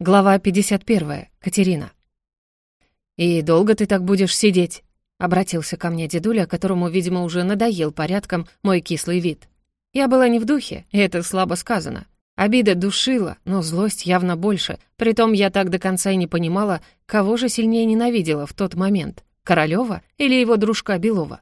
Глава 51. Катерина. «И долго ты так будешь сидеть?» — обратился ко мне дедуля, которому, видимо, уже надоел порядком мой кислый вид. Я была не в духе, и это слабо сказано. Обида душила, но злость явно больше. Притом я так до конца и не понимала, кого же сильнее ненавидела в тот момент — Королёва или его дружка Белова.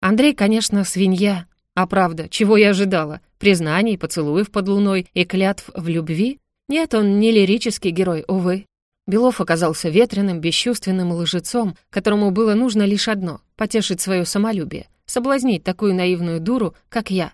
Андрей, конечно, свинья. А правда, чего я ожидала? Признаний, поцелуев под луной и клятв в любви? Нет, он не лирический герой, увы. Белов оказался ветреным, бесчувственным лжецом, которому было нужно лишь одно — потешить свое самолюбие, соблазнить такую наивную дуру, как я.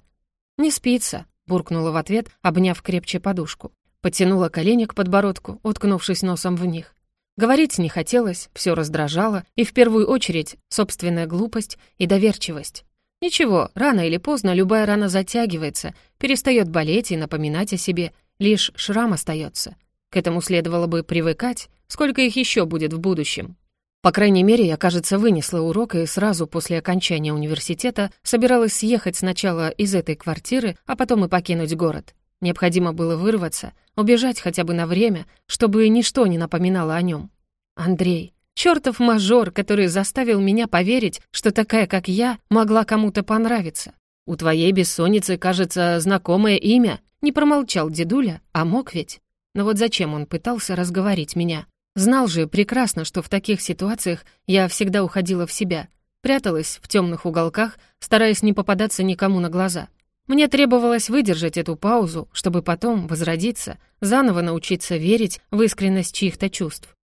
«Не спится», — буркнула в ответ, обняв крепче подушку. Подтянула колени к подбородку, уткнувшись носом в них. Говорить не хотелось, все раздражало, и в первую очередь собственная глупость и доверчивость. Ничего, рано или поздно любая рана затягивается, перестает болеть и напоминать о себе, лишь шрам остается. К этому следовало бы привыкать, сколько их еще будет в будущем. По крайней мере, я, кажется, вынесла урок и сразу после окончания университета собиралась съехать сначала из этой квартиры, а потом и покинуть город. Необходимо было вырваться, убежать хотя бы на время, чтобы ничто не напоминало о нем. Андрей. Чёртов мажор, который заставил меня поверить, что такая, как я, могла кому-то понравиться. У твоей бессонницы, кажется, знакомое имя. Не промолчал дедуля, а мог ведь. Но вот зачем он пытался разговорить меня? Знал же прекрасно, что в таких ситуациях я всегда уходила в себя, пряталась в темных уголках, стараясь не попадаться никому на глаза. Мне требовалось выдержать эту паузу, чтобы потом возродиться, заново научиться верить в искренность чьих-то чувств.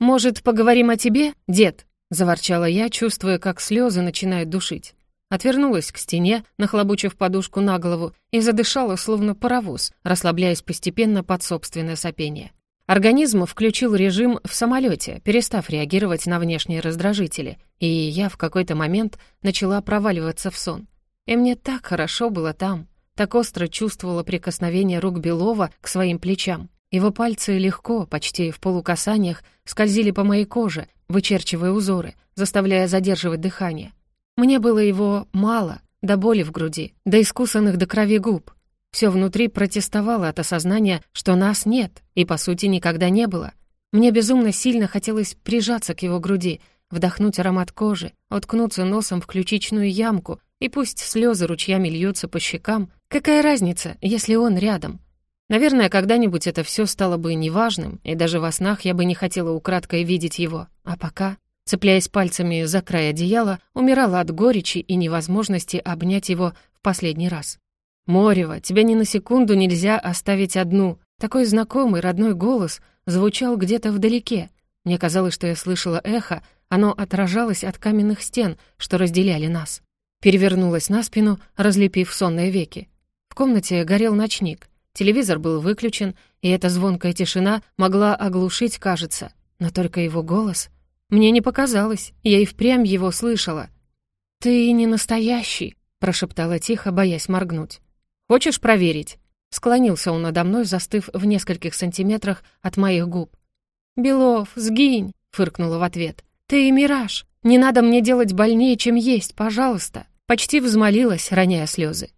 «Может, поговорим о тебе, дед?» — заворчала я, чувствуя, как слезы начинают душить. Отвернулась к стене, нахлобучив подушку на голову, и задышала, словно паровоз, расслабляясь постепенно под собственное сопение. Организм включил режим в самолете, перестав реагировать на внешние раздражители, и я в какой-то момент начала проваливаться в сон. И мне так хорошо было там, так остро чувствовала прикосновение рук Белова к своим плечам. Его пальцы легко, почти в полукасаниях, скользили по моей коже, вычерчивая узоры, заставляя задерживать дыхание. Мне было его мало, до боли в груди, до искусанных до крови губ. Все внутри протестовало от осознания, что нас нет и, по сути, никогда не было. Мне безумно сильно хотелось прижаться к его груди, вдохнуть аромат кожи, уткнуться носом в ключичную ямку, и пусть слезы ручьями льются по щекам, какая разница, если он рядом? Наверное, когда-нибудь это все стало бы неважным, и даже во снах я бы не хотела украдкой видеть его. А пока, цепляясь пальцами за край одеяла, умирала от горечи и невозможности обнять его в последний раз. «Морева, тебя ни на секунду нельзя оставить одну». Такой знакомый родной голос звучал где-то вдалеке. Мне казалось, что я слышала эхо, оно отражалось от каменных стен, что разделяли нас. Перевернулась на спину, разлепив сонные веки. В комнате горел ночник. Телевизор был выключен, и эта звонкая тишина могла оглушить, кажется. Но только его голос... Мне не показалось, я и впрямь его слышала. «Ты не настоящий», — прошептала тихо, боясь моргнуть. «Хочешь проверить?» Склонился он надо мной, застыв в нескольких сантиметрах от моих губ. «Белов, сгинь!» — фыркнула в ответ. «Ты мираж. Не надо мне делать больнее, чем есть, пожалуйста!» Почти взмолилась, роняя слезы.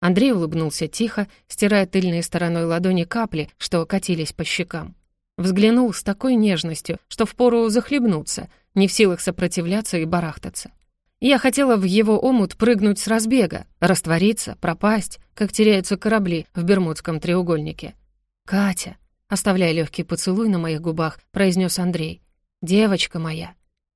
Андрей улыбнулся тихо, стирая тыльной стороной ладони капли, что катились по щекам. Взглянул с такой нежностью, что впору захлебнуться, не в силах сопротивляться и барахтаться. Я хотела в его омут прыгнуть с разбега, раствориться, пропасть, как теряются корабли в Бермудском треугольнике. «Катя», оставляя легкий поцелуй на моих губах, произнес Андрей. «Девочка моя».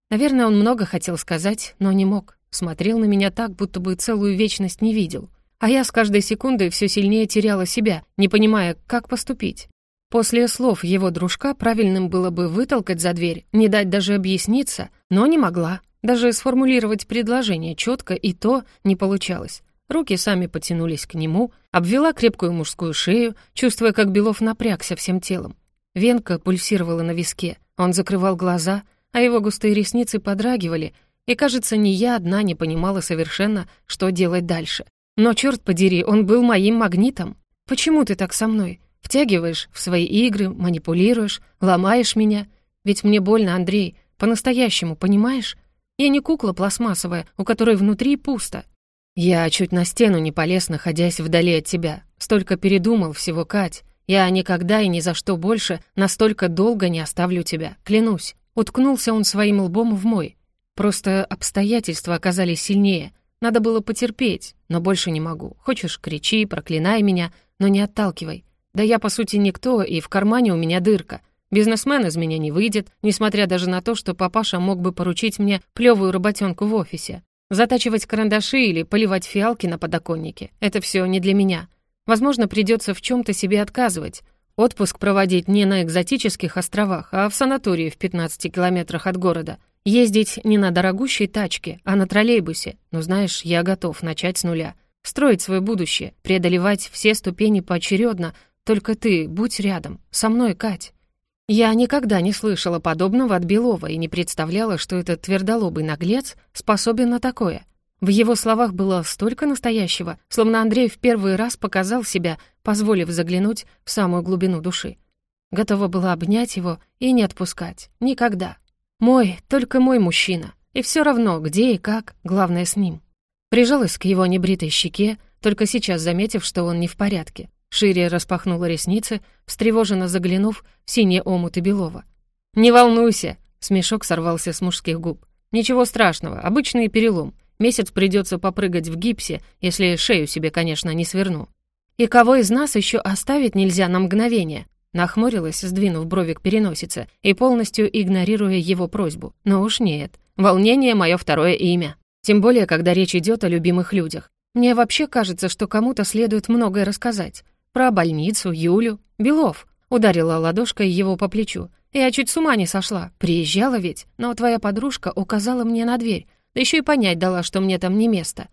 Наверное, он много хотел сказать, но не мог смотрел на меня так, будто бы целую вечность не видел. А я с каждой секундой все сильнее теряла себя, не понимая, как поступить. После слов его дружка правильным было бы вытолкать за дверь, не дать даже объясниться, но не могла. Даже сформулировать предложение четко и то не получалось. Руки сами потянулись к нему, обвела крепкую мужскую шею, чувствуя, как Белов напрягся всем телом. Венка пульсировала на виске, он закрывал глаза, а его густые ресницы подрагивали, и, кажется, не я одна не понимала совершенно, что делать дальше. Но, черт подери, он был моим магнитом. Почему ты так со мной? Втягиваешь в свои игры, манипулируешь, ломаешь меня? Ведь мне больно, Андрей, по-настоящему, понимаешь? Я не кукла пластмассовая, у которой внутри пусто. Я чуть на стену не полез, находясь вдали от тебя. Столько передумал всего, Кать. Я никогда и ни за что больше настолько долго не оставлю тебя, клянусь». Уткнулся он своим лбом в мой. Просто обстоятельства оказались сильнее. Надо было потерпеть, но больше не могу. Хочешь, кричи, проклинай меня, но не отталкивай. Да я, по сути, никто, и в кармане у меня дырка. Бизнесмен из меня не выйдет, несмотря даже на то, что папаша мог бы поручить мне плевую работенку в офисе. Затачивать карандаши или поливать фиалки на подоконнике — это все не для меня. Возможно, придется в чем то себе отказывать. Отпуск проводить не на экзотических островах, а в санатории в 15 километрах от города. Ездить не на дорогущей тачке, а на троллейбусе. Но знаешь, я готов начать с нуля. Строить свое будущее, преодолевать все ступени поочередно. Только ты будь рядом. Со мной, Кать. Я никогда не слышала подобного от Белова и не представляла, что этот твердолобый наглец способен на такое. В его словах было столько настоящего, словно Андрей в первый раз показал себя, позволив заглянуть в самую глубину души. Готова была обнять его и не отпускать. Никогда. Мой, только мой мужчина. И все равно, где и как, главное с ним. Прижалась к его небритой щеке, только сейчас заметив, что он не в порядке. Шире распахнула ресницы, встревоженно заглянув в синие омуты Белова. «Не волнуйся!» — смешок сорвался с мужских губ. «Ничего страшного, обычный перелом. Месяц придется попрыгать в гипсе, если шею себе, конечно, не сверну». «И кого из нас еще оставить нельзя на мгновение?» Нахмурилась, сдвинув брови к переносице и полностью игнорируя его просьбу. «Но уж нет. Волнение — мое второе имя. Тем более, когда речь идет о любимых людях. Мне вообще кажется, что кому-то следует многое рассказать. Про больницу, Юлю, Белов. Ударила ладошкой его по плечу. Я чуть с ума не сошла. Приезжала ведь, но твоя подружка указала мне на дверь. Да еще и понять дала, что мне там не место.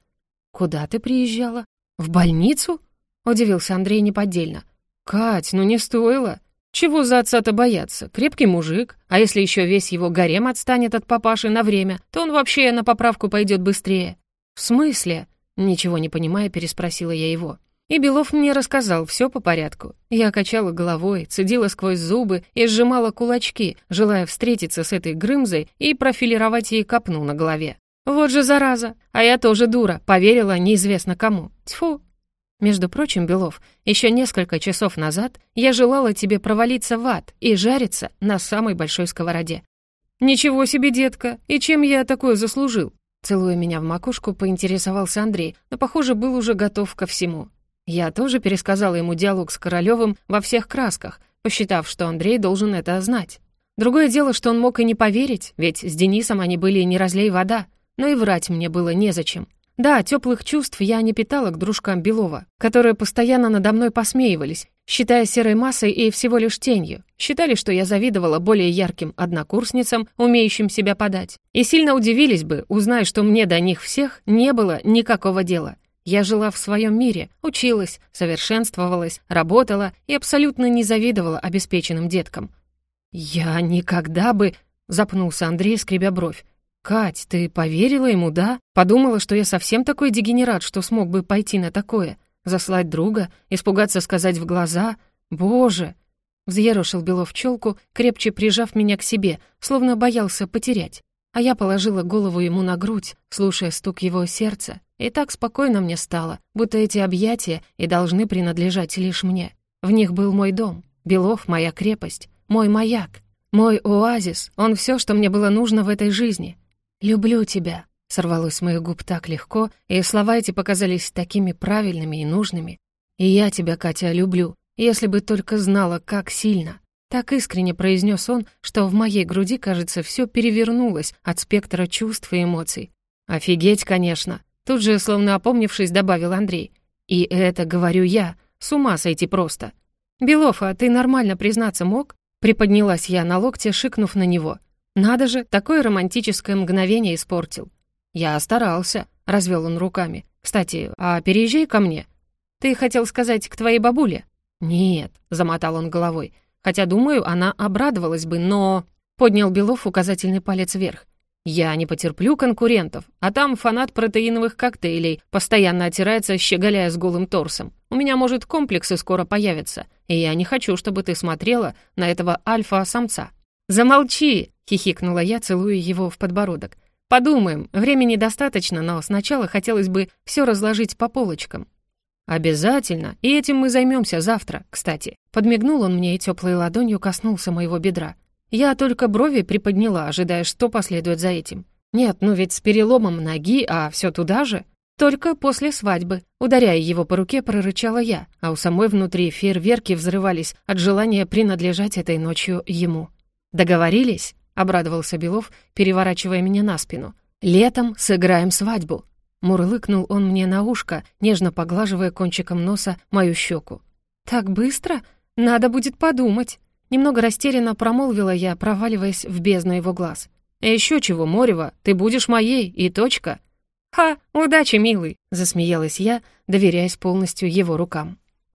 Куда ты приезжала? В больницу? Удивился Андрей неподдельно. Кать, ну не стоило. Чего за отца-то бояться? Крепкий мужик. А если еще весь его гарем отстанет от папаши на время, то он вообще на поправку пойдет быстрее. В смысле? Ничего не понимая, переспросила я его. И Белов мне рассказал все по порядку. Я качала головой, цедила сквозь зубы и сжимала кулачки, желая встретиться с этой Грымзой и профилировать ей копну на голове. Вот же зараза! А я тоже дура, поверила неизвестно кому. Тьфу! Между прочим, Белов, еще несколько часов назад я желала тебе провалиться в ад и жариться на самой большой сковороде. «Ничего себе, детка! И чем я такое заслужил?» Целуя меня в макушку, поинтересовался Андрей, но, похоже, был уже готов ко всему. Я тоже пересказала ему диалог с Королёвым во всех красках, посчитав, что Андрей должен это знать. Другое дело, что он мог и не поверить, ведь с Денисом они были не разлей вода, но и врать мне было незачем. Да, теплых чувств я не питала к дружкам Белова, которые постоянно надо мной посмеивались, считая серой массой и всего лишь тенью. Считали, что я завидовала более ярким однокурсницам, умеющим себя подать. И сильно удивились бы, узнав, что мне до них всех не было никакого дела. Я жила в своем мире, училась, совершенствовалась, работала и абсолютно не завидовала обеспеченным деткам. «Я никогда бы...» — запнулся Андрей, скребя бровь. «Кать, ты поверила ему, да? Подумала, что я совсем такой дегенерат, что смог бы пойти на такое? Заслать друга? Испугаться сказать в глаза? Боже!» Взъерошил Белов челку, крепче прижав меня к себе, словно боялся потерять. А я положила голову ему на грудь, слушая стук его сердца, и так спокойно мне стало, будто эти объятия и должны принадлежать лишь мне. В них был мой дом, Белов — моя крепость, мой маяк, мой оазис, он все, что мне было нужно в этой жизни. «Люблю тебя», — сорвалось с моих губ так легко, и слова эти показались такими правильными и нужными. «И я тебя, Катя, люблю, если бы только знала, как сильно». Так искренне произнес он, что в моей груди, кажется, все перевернулось от спектра чувств и эмоций. «Офигеть, конечно!» Тут же, словно опомнившись, добавил Андрей. «И это, говорю я, с ума сойти просто». «Белов, а ты нормально признаться мог?» Приподнялась я на локте, шикнув на него. «Надо же, такое романтическое мгновение испортил». «Я старался», — развел он руками. «Кстати, а переезжай ко мне». «Ты хотел сказать к твоей бабуле?» «Нет», — замотал он головой. «Хотя, думаю, она обрадовалась бы, но...» Поднял Белов указательный палец вверх. Я не потерплю конкурентов, а там фанат протеиновых коктейлей постоянно отирается, щеголяя с голым торсом. У меня, может, комплексы скоро появятся, и я не хочу, чтобы ты смотрела на этого альфа-самца». «Замолчи!» — хихикнула я, целуя его в подбородок. «Подумаем, времени достаточно, но сначала хотелось бы все разложить по полочкам». «Обязательно, и этим мы займемся завтра, кстати». Подмигнул он мне и теплой ладонью коснулся моего бедра. Я только брови приподняла, ожидая, что последует за этим. Нет, ну ведь с переломом ноги, а все туда же. Только после свадьбы. Ударяя его по руке, прорычала я, а у самой внутри фейерверки взрывались от желания принадлежать этой ночью ему. «Договорились?» — обрадовался Белов, переворачивая меня на спину. «Летом сыграем свадьбу». Мурлыкнул он мне на ушко, нежно поглаживая кончиком носа мою щеку. «Так быстро? Надо будет подумать». Немного растерянно промолвила я, проваливаясь в бездну его глаз. «А еще чего, Морева, ты будешь моей, и точка». «Ха, удачи, милый!» — засмеялась я, доверяясь полностью его рукам.